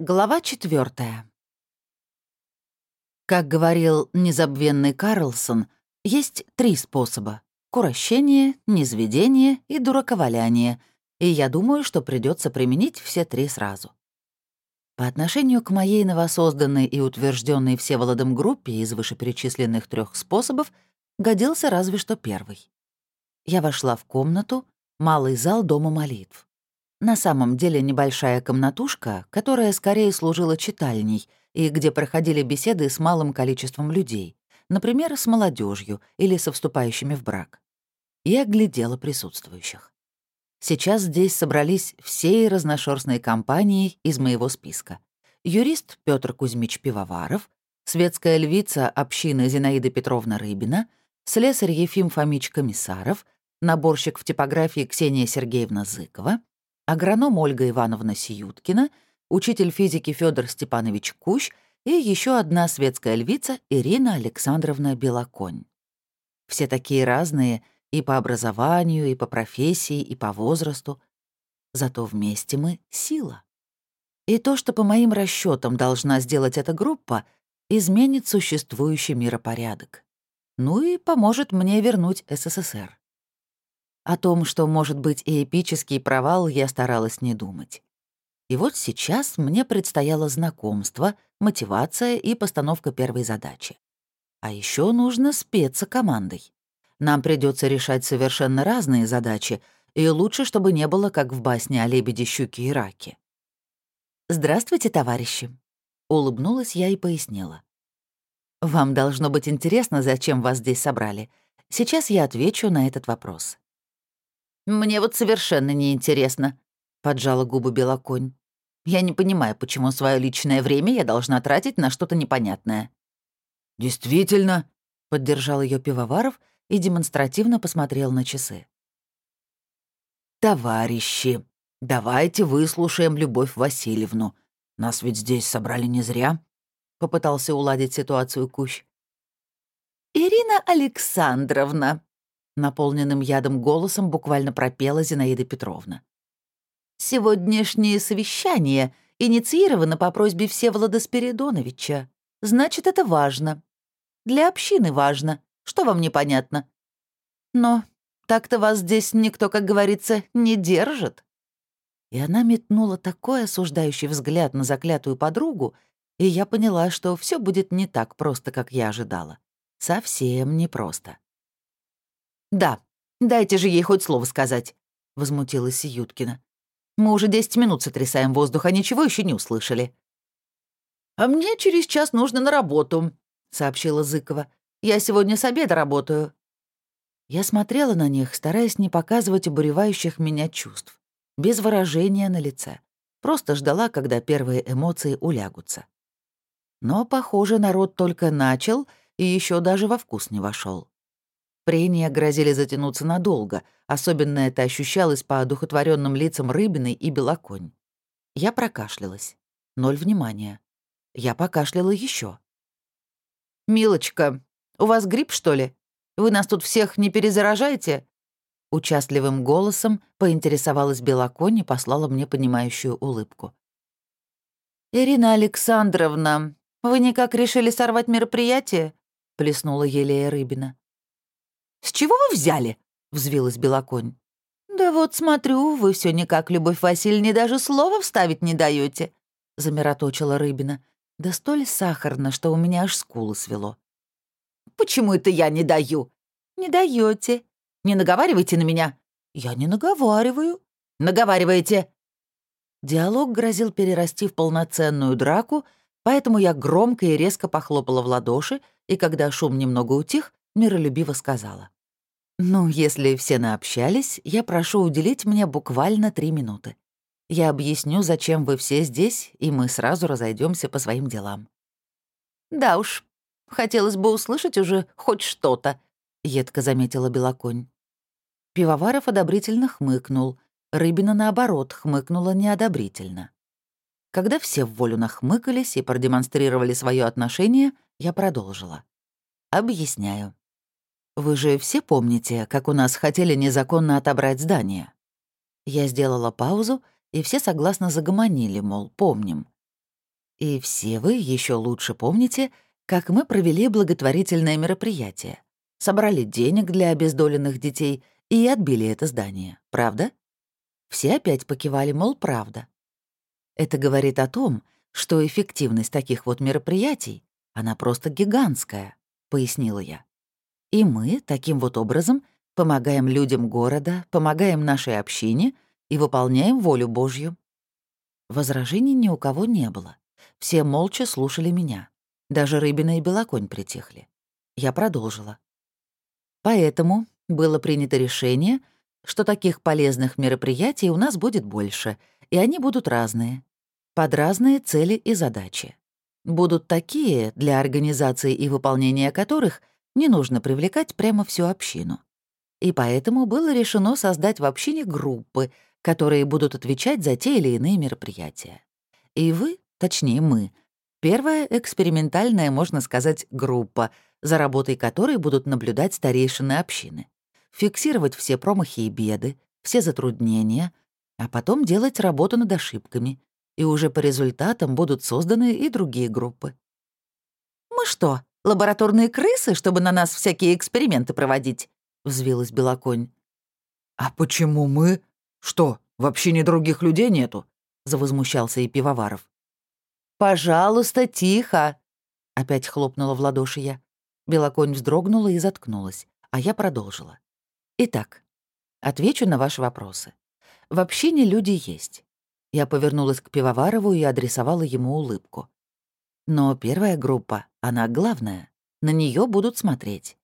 Глава четвертая. Как говорил незабвенный Карлсон, есть три способа — курощение, низведение и дураковаляние, и я думаю, что придется применить все три сразу. По отношению к моей новосозданной и утвержденной Всеволодом группе из вышеперечисленных трех способов годился разве что первый. Я вошла в комнату, малый зал Дома молитв. На самом деле небольшая комнатушка, которая скорее служила читальней и где проходили беседы с малым количеством людей, например, с молодежью или со вступающими в брак. Я глядела присутствующих. Сейчас здесь собрались все разношерстные компании из моего списка. Юрист Петр Кузьмич Пивоваров, светская львица общины Зинаида Петровна Рыбина, слесарь Ефим Фомич Комиссаров, наборщик в типографии Ксения Сергеевна Зыкова — агроном Ольга Ивановна Сиюткина, учитель физики Федор Степанович Кущ и еще одна светская львица Ирина Александровна Белоконь. Все такие разные и по образованию, и по профессии, и по возрасту. Зато вместе мы — сила. И то, что по моим расчетам должна сделать эта группа, изменит существующий миропорядок. Ну и поможет мне вернуть СССР. О том, что может быть и эпический провал, я старалась не думать. И вот сейчас мне предстояло знакомство, мотивация и постановка первой задачи. А еще нужно спеться командой. Нам придется решать совершенно разные задачи, и лучше, чтобы не было, как в басне о лебеде, щуке и раке. «Здравствуйте, товарищи!» — улыбнулась я и пояснила. «Вам должно быть интересно, зачем вас здесь собрали. Сейчас я отвечу на этот вопрос. «Мне вот совершенно неинтересно», — поджала губы Белоконь. «Я не понимаю, почему свое личное время я должна тратить на что-то непонятное». «Действительно», — поддержал ее Пивоваров и демонстративно посмотрел на часы. «Товарищи, давайте выслушаем Любовь Васильевну. Нас ведь здесь собрали не зря», — попытался уладить ситуацию Кущ. «Ирина Александровна», наполненным ядом голосом буквально пропела Зинаида Петровна. «Сегодняшнее совещание инициировано по просьбе Всеволода Спиридоновича. Значит, это важно. Для общины важно. Что вам непонятно? Но так-то вас здесь никто, как говорится, не держит». И она метнула такой осуждающий взгляд на заклятую подругу, и я поняла, что все будет не так просто, как я ожидала. Совсем непросто. «Да, дайте же ей хоть слово сказать», — возмутилась Юткина. «Мы уже десять минут сотрясаем воздух, а ничего еще не услышали». «А мне через час нужно на работу», — сообщила Зыкова. «Я сегодня с обеда работаю». Я смотрела на них, стараясь не показывать обуревающих меня чувств, без выражения на лице. Просто ждала, когда первые эмоции улягутся. Но, похоже, народ только начал и еще даже во вкус не вошел. Прения грозили затянуться надолго, особенно это ощущалось по одухотворенным лицам Рыбиной и Белоконь. Я прокашлялась. Ноль внимания. Я покашляла еще. «Милочка, у вас грипп, что ли? Вы нас тут всех не перезаражаете?» Участливым голосом поинтересовалась Белоконь и послала мне понимающую улыбку. «Ирина Александровна, вы никак решили сорвать мероприятие?» — плеснула Елея Рыбина. «С чего вы взяли?» — взвилась Белоконь. «Да вот смотрю, вы все никак, Любовь Васильевна, даже слова вставить не даете, замироточила Рыбина. Да столь сахарно, что у меня аж скулы свело. «Почему это я не даю?» «Не даете. Не наговаривайте на меня». «Я не наговариваю». «Наговариваете». Диалог грозил перерасти в полноценную драку, поэтому я громко и резко похлопала в ладоши, и когда шум немного утих, миролюбиво сказала. «Ну, если все наобщались, я прошу уделить мне буквально три минуты. Я объясню, зачем вы все здесь, и мы сразу разойдемся по своим делам». «Да уж, хотелось бы услышать уже хоть что-то», — едко заметила Белоконь. Пивоваров одобрительно хмыкнул, Рыбина, наоборот, хмыкнула неодобрительно. Когда все в волю нахмыкались и продемонстрировали свое отношение, я продолжила. «Объясняю. Вы же все помните, как у нас хотели незаконно отобрать здание?» Я сделала паузу, и все согласно загомонили, мол, помним. И все вы еще лучше помните, как мы провели благотворительное мероприятие. Собрали денег для обездоленных детей и отбили это здание, правда? Все опять покивали, мол, правда. Это говорит о том, что эффективность таких вот мероприятий, она просто гигантская, пояснила я. И мы таким вот образом помогаем людям города, помогаем нашей общине и выполняем волю Божью. Возражений ни у кого не было. Все молча слушали меня. Даже Рыбина и Белоконь притихли. Я продолжила. Поэтому было принято решение, что таких полезных мероприятий у нас будет больше, и они будут разные, под разные цели и задачи. Будут такие, для организации и выполнения которых не нужно привлекать прямо всю общину. И поэтому было решено создать в общине группы, которые будут отвечать за те или иные мероприятия. И вы, точнее мы, первая экспериментальная, можно сказать, группа, за работой которой будут наблюдать старейшины общины, фиксировать все промахи и беды, все затруднения, а потом делать работу над ошибками, и уже по результатам будут созданы и другие группы. «Мы что, лабораторные крысы, чтобы на нас всякие эксперименты проводить?» — взвилась Белоконь. «А почему мы? Что, вообще ни других людей нету?» — завозмущался и Пивоваров. «Пожалуйста, тихо!» — опять хлопнула в ладоши я. Белоконь вздрогнула и заткнулась, а я продолжила. «Итак, отвечу на ваши вопросы. В общине люди есть». Я повернулась к Пивоварову и адресовала ему улыбку. Но первая группа, она главная. На нее будут смотреть.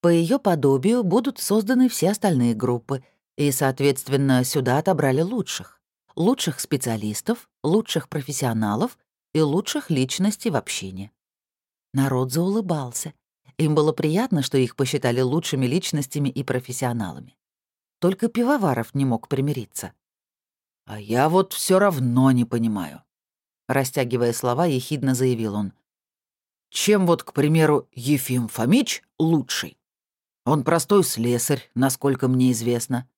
По ее подобию будут созданы все остальные группы, и, соответственно, сюда отобрали лучших. Лучших специалистов, лучших профессионалов и лучших личностей в общине. Народ заулыбался. Им было приятно, что их посчитали лучшими личностями и профессионалами. Только Пивоваров не мог примириться. «А я вот все равно не понимаю», — растягивая слова, ехидно заявил он. «Чем вот, к примеру, Ефим Фомич лучший? Он простой слесарь, насколько мне известно».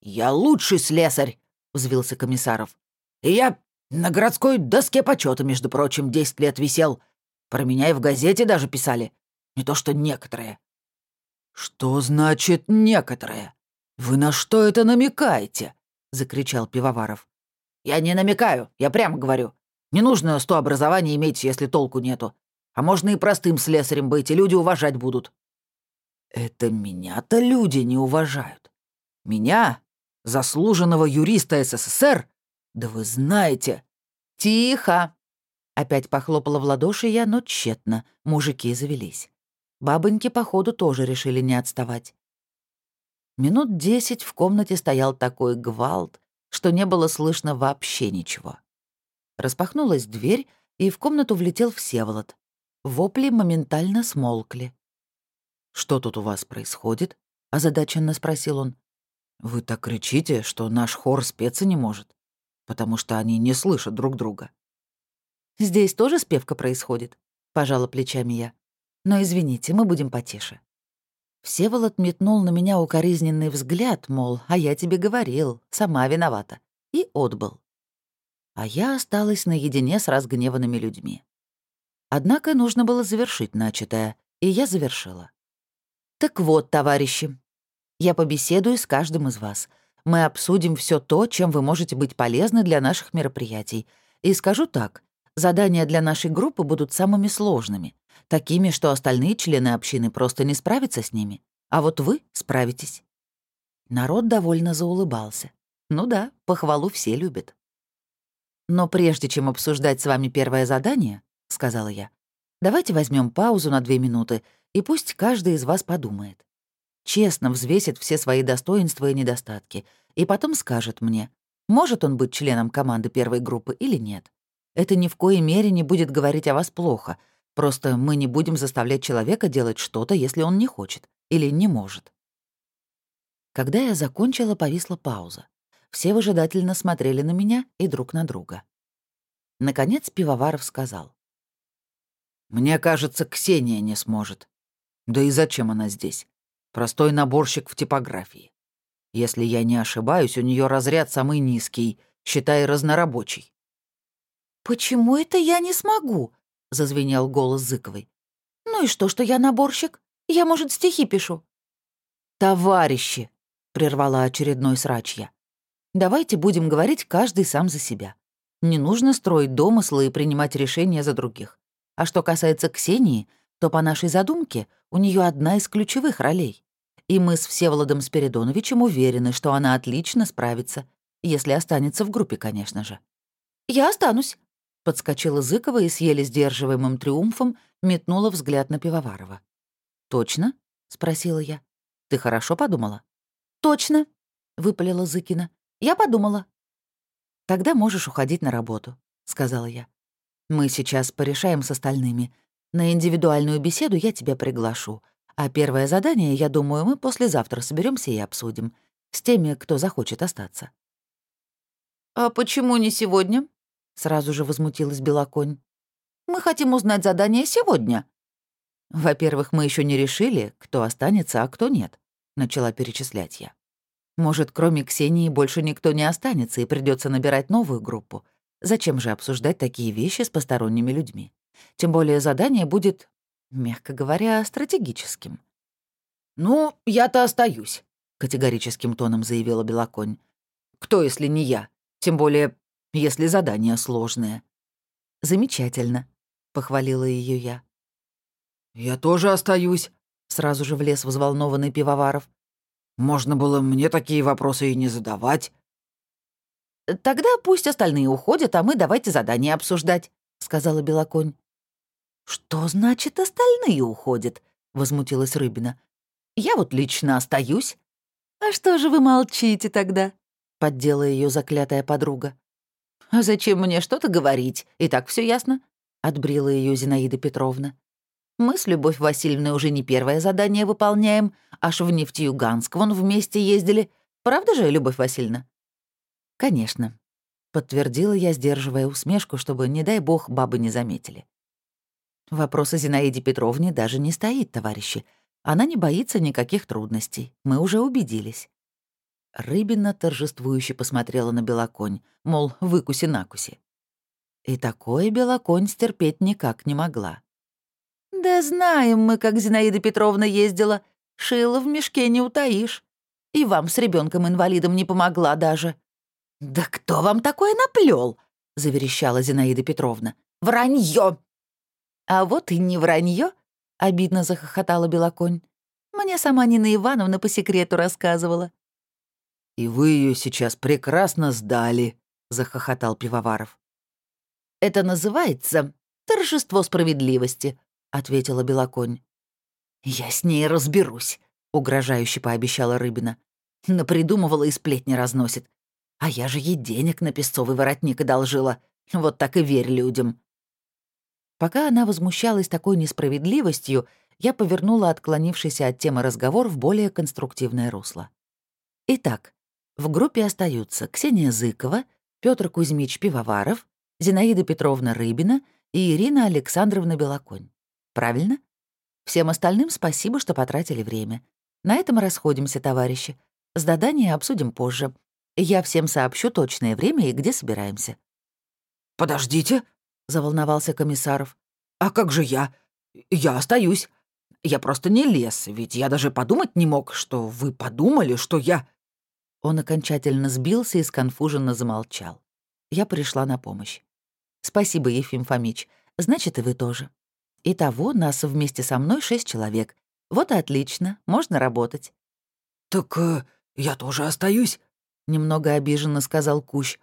«Я лучший слесарь», — взвился Комиссаров. «И я на городской доске почета, между прочим, десять лет висел. Про меня и в газете даже писали. Не то что некоторые». «Что значит «некоторые»? Вы на что это намекаете?» — закричал Пивоваров. «Я не намекаю, я прямо говорю. Не нужно сто образований иметь, если толку нету. А можно и простым слесарем быть, и люди уважать будут. Это меня-то люди не уважают. Меня, заслуженного юриста СССР? Да вы знаете. Тихо! Опять похлопала в ладоши я, но тщетно. Мужики завелись. Бабоньки, походу, тоже решили не отставать. Минут десять в комнате стоял такой гвалт, что не было слышно вообще ничего. Распахнулась дверь, и в комнату влетел Всеволод. Вопли моментально смолкли. «Что тут у вас происходит?» — озадаченно спросил он. «Вы так кричите, что наш хор спеться не может, потому что они не слышат друг друга». «Здесь тоже спевка происходит?» — пожала плечами я. «Но извините, мы будем потише». Всеволод метнул на меня укоризненный взгляд, мол, а я тебе говорил, сама виновата, и отбыл. А я осталась наедине с разгневанными людьми. Однако нужно было завершить начатое, и я завершила. Так вот, товарищи, я побеседую с каждым из вас. Мы обсудим все то, чем вы можете быть полезны для наших мероприятий. И скажу так, задания для нашей группы будут самыми сложными, такими, что остальные члены общины просто не справятся с ними. А вот вы справитесь. Народ довольно заулыбался. Ну да, похвалу все любят. Но прежде чем обсуждать с вами первое задание, — сказала я, — давайте возьмем паузу на две минуты и пусть каждый из вас подумает. Честно взвесит все свои достоинства и недостатки, и потом скажет мне, может он быть членом команды первой группы или нет. Это ни в коей мере не будет говорить о вас плохо, просто мы не будем заставлять человека делать что-то, если он не хочет или не может. Когда я закончила, повисла пауза. Все выжидательно смотрели на меня и друг на друга. Наконец Пивоваров сказал. «Мне кажется, Ксения не сможет. Да и зачем она здесь? Простой наборщик в типографии. Если я не ошибаюсь, у нее разряд самый низкий, считай разнорабочий. «Почему это я не смогу?» — зазвенел голос Зыковой. «Ну и что, что я наборщик? Я, может, стихи пишу». «Товарищи!» — прервала очередной срач я. «Давайте будем говорить каждый сам за себя. Не нужно строить домыслы и принимать решения за других. А что касается Ксении, то по нашей задумке у нее одна из ключевых ролей. И мы с Всеволодом Спиридоновичем уверены, что она отлично справится, если останется в группе, конечно же. «Я останусь», — подскочила Зыкова и с еле сдерживаемым триумфом метнула взгляд на Пивоварова. «Точно?» — спросила я. «Ты хорошо подумала?» «Точно», — выпалила Зыкина. «Я подумала». «Тогда можешь уходить на работу», — сказала я. «Мы сейчас порешаем с остальными. На индивидуальную беседу я тебя приглашу. А первое задание, я думаю, мы послезавтра соберемся и обсудим. С теми, кто захочет остаться». «А почему не сегодня?» — сразу же возмутилась Белоконь. «Мы хотим узнать задание сегодня». «Во-первых, мы еще не решили, кто останется, а кто нет», — начала перечислять я. Может, кроме Ксении больше никто не останется и придется набирать новую группу. Зачем же обсуждать такие вещи с посторонними людьми? Тем более задание будет, мягко говоря, стратегическим. «Ну, я-то остаюсь», — категорическим тоном заявила Белоконь. «Кто, если не я? Тем более, если задание сложное». «Замечательно», — похвалила ее я. «Я тоже остаюсь», — сразу же влез взволнованный Пивоваров. Можно было мне такие вопросы и не задавать. «Тогда пусть остальные уходят, а мы давайте задание обсуждать», — сказала Белоконь. «Что значит остальные уходят?» — возмутилась Рыбина. «Я вот лично остаюсь». «А что же вы молчите тогда?» — поддела ее заклятая подруга. «А зачем мне что-то говорить? И так все ясно», — отбрила ее Зинаида Петровна. Мы с Любовь Васильевной уже не первое задание выполняем, аж в Нефтьюганск вон вместе ездили. Правда же, Любовь Васильевна?» «Конечно», — подтвердила я, сдерживая усмешку, чтобы, не дай бог, бабы не заметили. Вопрос о Зинаиде Петровне даже не стоит, товарищи. Она не боится никаких трудностей, мы уже убедились. Рыбина торжествующе посмотрела на Белоконь, мол, выкуси-накуси. И такое Белоконь стерпеть никак не могла. «Да знаем мы, как Зинаида Петровна ездила. Шила в мешке не утаишь. И вам с ребенком инвалидом не помогла даже». «Да кто вам такое наплел? заверещала Зинаида Петровна. «Вранье!» «А вот и не вранье, обидно захохотала Белоконь. «Мне сама Нина Ивановна по секрету рассказывала». «И вы ее сейчас прекрасно сдали», — захохотал Пивоваров. «Это называется торжество справедливости», ответила Белоконь. «Я с ней разберусь», — угрожающе пообещала Рыбина. Напридумывала и сплетни разносит. А я же ей денег на песцовый воротник одолжила. Вот так и верь людям. Пока она возмущалась такой несправедливостью, я повернула отклонившийся от темы разговор в более конструктивное русло. Итак, в группе остаются Ксения Зыкова, Петр Кузьмич Пивоваров, Зинаида Петровна Рыбина и Ирина Александровна Белоконь. Правильно? Всем остальным спасибо, что потратили время. На этом расходимся, товарищи. Задание обсудим позже. Я всем сообщу точное время и где собираемся». «Подождите», — заволновался Комиссаров. «А как же я? Я остаюсь. Я просто не лез, ведь я даже подумать не мог, что вы подумали, что я...» Он окончательно сбился и сконфуженно замолчал. Я пришла на помощь. «Спасибо, Ефим Фомич. Значит, и вы тоже. Итого нас вместе со мной шесть человек. Вот и отлично, можно работать». «Так э, я тоже остаюсь», — немного обиженно сказал Кущ.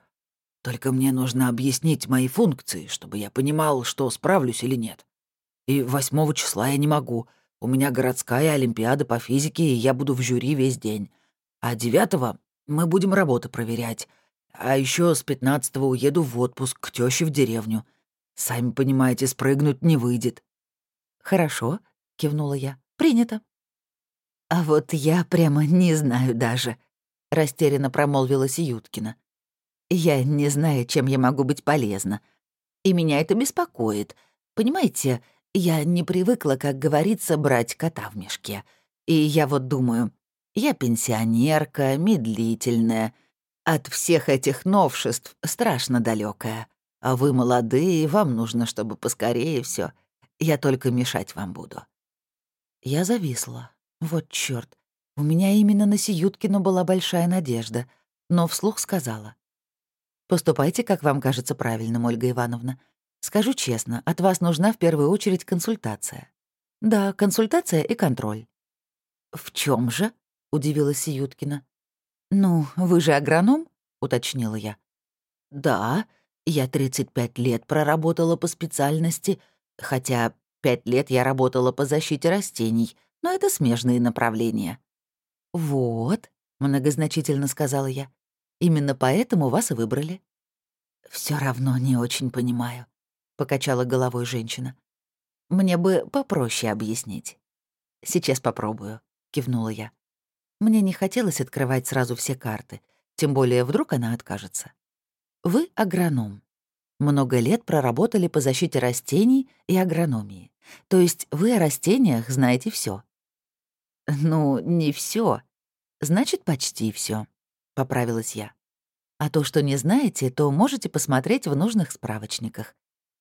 «Только мне нужно объяснить мои функции, чтобы я понимал, что справлюсь или нет. И восьмого числа я не могу. У меня городская олимпиада по физике, и я буду в жюри весь день. А девятого мы будем работы проверять. А еще с пятнадцатого уеду в отпуск к тёще в деревню. Сами понимаете, спрыгнуть не выйдет. «Хорошо», — кивнула я. «Принято». «А вот я прямо не знаю даже», — растерянно промолвила Сиюткина. «Я не знаю, чем я могу быть полезна. И меня это беспокоит. Понимаете, я не привыкла, как говорится, брать кота в мешке. И я вот думаю, я пенсионерка, медлительная, от всех этих новшеств страшно далекая. А вы молодые, вам нужно, чтобы поскорее все. Я только мешать вам буду». Я зависла. Вот чёрт. У меня именно на Сиюткину была большая надежда, но вслух сказала. «Поступайте, как вам кажется правильным, Ольга Ивановна. Скажу честно, от вас нужна в первую очередь консультация. Да, консультация и контроль». «В чем же?» — удивилась Сиюткина. «Ну, вы же агроном?» — уточнила я. «Да, я 35 лет проработала по специальности, хотя 5 лет я работала по защите растений, но это смежные направления». «Вот», — многозначительно сказала я, — «именно поэтому вас и выбрали». Все равно не очень понимаю», — покачала головой женщина. «Мне бы попроще объяснить». «Сейчас попробую», — кивнула я. Мне не хотелось открывать сразу все карты, тем более вдруг она откажется. Вы агроном. Много лет проработали по защите растений и агрономии. То есть вы о растениях знаете все. Ну, не все. Значит, почти все, поправилась я. А то, что не знаете, то можете посмотреть в нужных справочниках.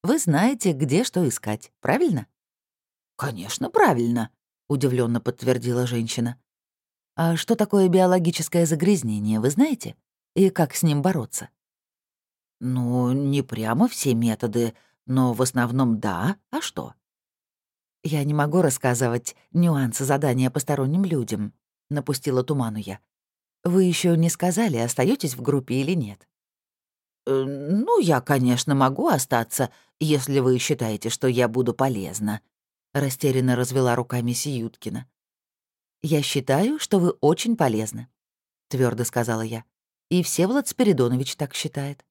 Вы знаете, где что искать, правильно? Конечно, правильно, удивленно подтвердила женщина. А что такое биологическое загрязнение, вы знаете? И как с ним бороться? Ну, не прямо все методы, но в основном да. А что? Я не могу рассказывать нюансы задания посторонним людям, напустила туману я. Вы еще не сказали, остаетесь в группе или нет. «Э, «Ну, я, конечно, могу остаться, если вы считаете, что я буду полезна», — растерянно развела руками Сиюткина. «Я считаю, что вы очень полезны», — твердо сказала я. «И Всеволод Спиридонович так считает».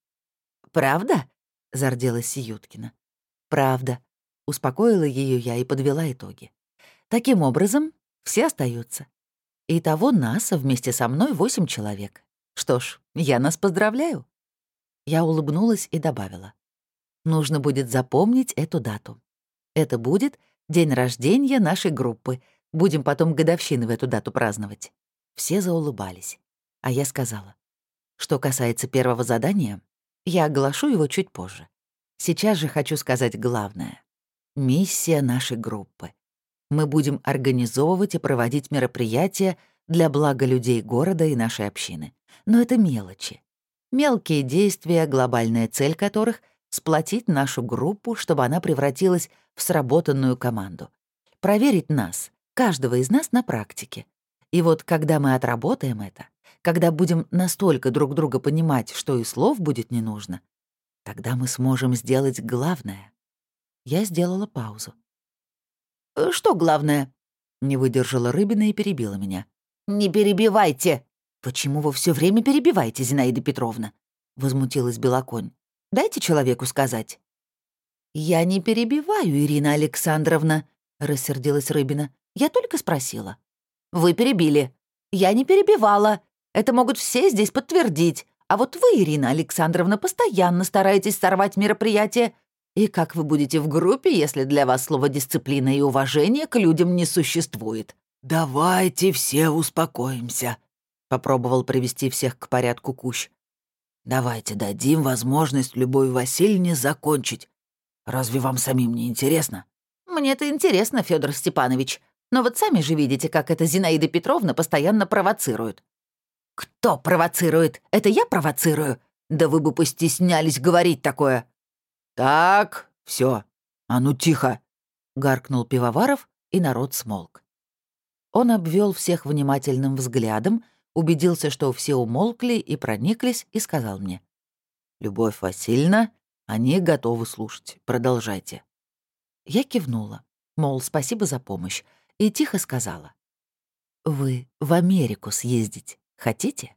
«Правда?» — зарделась Сиюткина. «Правда», — успокоила ее я и подвела итоги. «Таким образом, все остаются. Итого нас вместе со мной восемь человек. Что ж, я нас поздравляю». Я улыбнулась и добавила. «Нужно будет запомнить эту дату. Это будет день рождения нашей группы. Будем потом годовщины в эту дату праздновать». Все заулыбались. А я сказала. Что касается первого задания, я оглашу его чуть позже. Сейчас же хочу сказать главное. Миссия нашей группы. Мы будем организовывать и проводить мероприятия для блага людей города и нашей общины. Но это мелочи. Мелкие действия, глобальная цель которых — сплотить нашу группу, чтобы она превратилась в сработанную команду. Проверить нас, каждого из нас на практике. И вот когда мы отработаем это, когда будем настолько друг друга понимать, что и слов будет не нужно, тогда мы сможем сделать главное. Я сделала паузу. «Э, «Что главное?» — не выдержала Рыбина и перебила меня. «Не перебивайте!» «Почему вы все время перебиваете, Зинаида Петровна?» — возмутилась Белоконь. «Дайте человеку сказать». «Я не перебиваю, Ирина Александровна», — рассердилась Рыбина. «Я только спросила». «Вы перебили». «Я не перебивала. Это могут все здесь подтвердить. А вот вы, Ирина Александровна, постоянно стараетесь сорвать мероприятие. И как вы будете в группе, если для вас слово «дисциплина» и «уважение» к людям не существует?» «Давайте все успокоимся», — попробовал привести всех к порядку Кущ. «Давайте дадим возможность Любой Васильевне закончить. Разве вам самим не интересно?» «Мне-то интересно, Федор Степанович. Но вот сами же видите, как эта Зинаида Петровна постоянно провоцирует. «Кто провоцирует? Это я провоцирую? Да вы бы постеснялись говорить такое!» «Так, все, а ну тихо!» — гаркнул Пивоваров, и народ смолк. Он обвел всех внимательным взглядом, убедился, что все умолкли и прониклись, и сказал мне. «Любовь Васильевна, они готовы слушать. Продолжайте». Я кивнула, мол, спасибо за помощь, и тихо сказала. «Вы в Америку съездить хотите?»